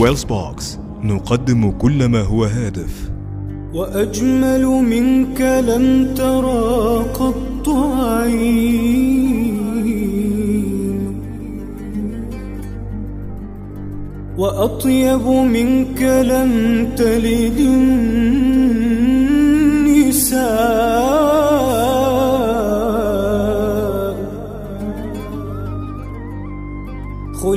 ويلز بوكس نقدم كل ما هو هادف. وأجمل منك لم ترى قط عين. وأطيب منك لم تلد النساء.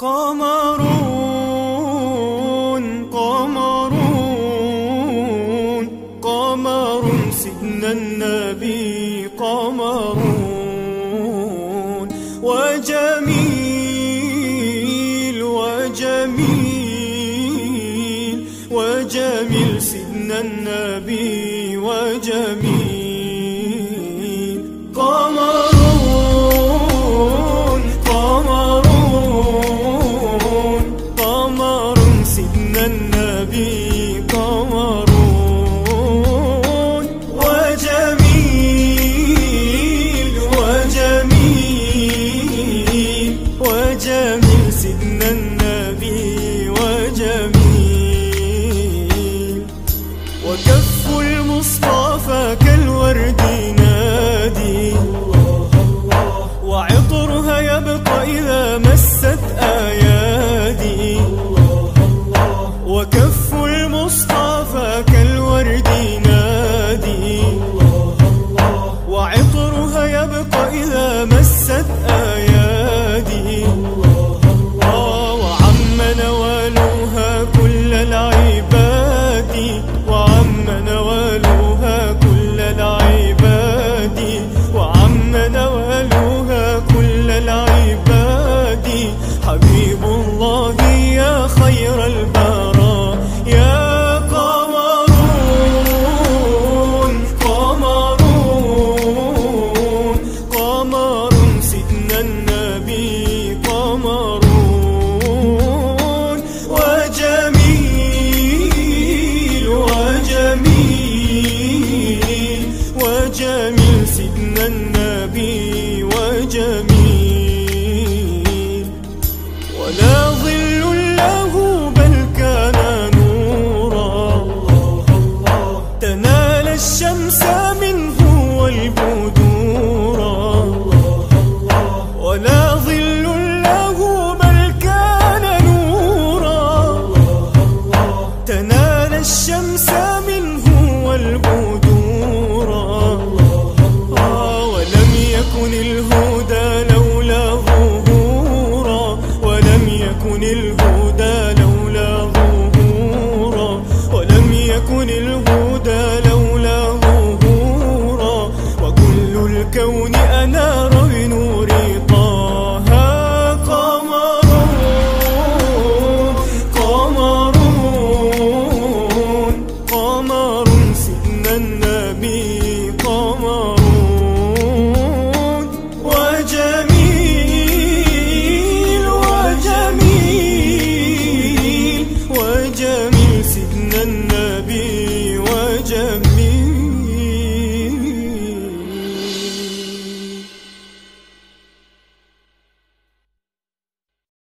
قمرون قمرون قمر سيدنا النبي قمرون. وجميل وجميل وجميل سيدنا النبي وجميل. وجميل ولا ظل له بل كان نورا. تنال الشمس منه والبدورا ولا ظل له بل كان نورا. تنال الشمس الهدى